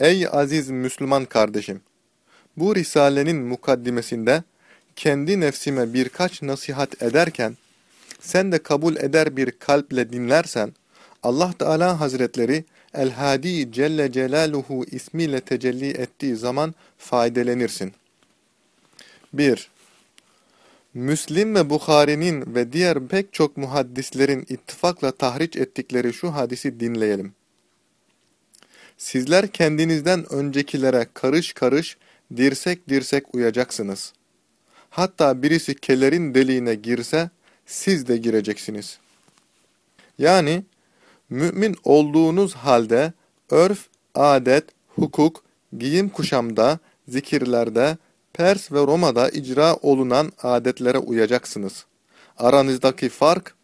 Ey aziz Müslüman kardeşim! Bu risalenin mukaddimesinde kendi nefsime birkaç nasihat ederken, sen de kabul eder bir kalple dinlersen, Allah Teala Hazretleri El-Hadi Celle Celaluhu ismiyle tecelli ettiği zaman faydelenirsin. 1. Müslim ve Bukhari'nin ve diğer pek çok muhaddislerin ittifakla tahriç ettikleri şu hadisi dinleyelim. Sizler kendinizden öncekilere karış karış, dirsek dirsek uyacaksınız. Hatta birisi kelerin deliğine girse, siz de gireceksiniz. Yani, mümin olduğunuz halde, örf, adet, hukuk, giyim kuşamda, zikirlerde, Pers ve Roma'da icra olunan adetlere uyacaksınız. Aranızdaki fark,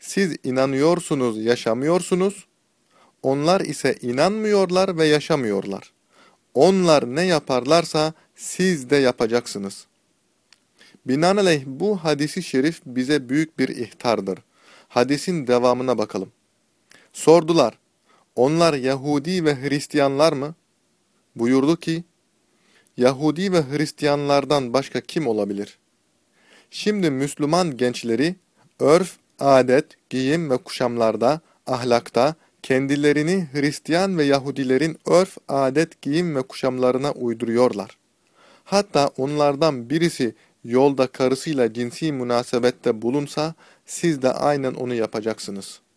siz inanıyorsunuz, yaşamıyorsunuz, onlar ise inanmıyorlar ve yaşamıyorlar. Onlar ne yaparlarsa siz de yapacaksınız. Binaenaleyh bu hadisi şerif bize büyük bir ihtardır. Hadisin devamına bakalım. Sordular, onlar Yahudi ve Hristiyanlar mı? Buyurdu ki, Yahudi ve Hristiyanlardan başka kim olabilir? Şimdi Müslüman gençleri örf, adet, giyim ve kuşamlarda, ahlakta kendilerini Hristiyan ve Yahudilerin örf, adet, giyim ve kuşamlarına uyduruyorlar. Hatta onlardan birisi yolda karısıyla cinsi münasebette bulunsa siz de aynen onu yapacaksınız.''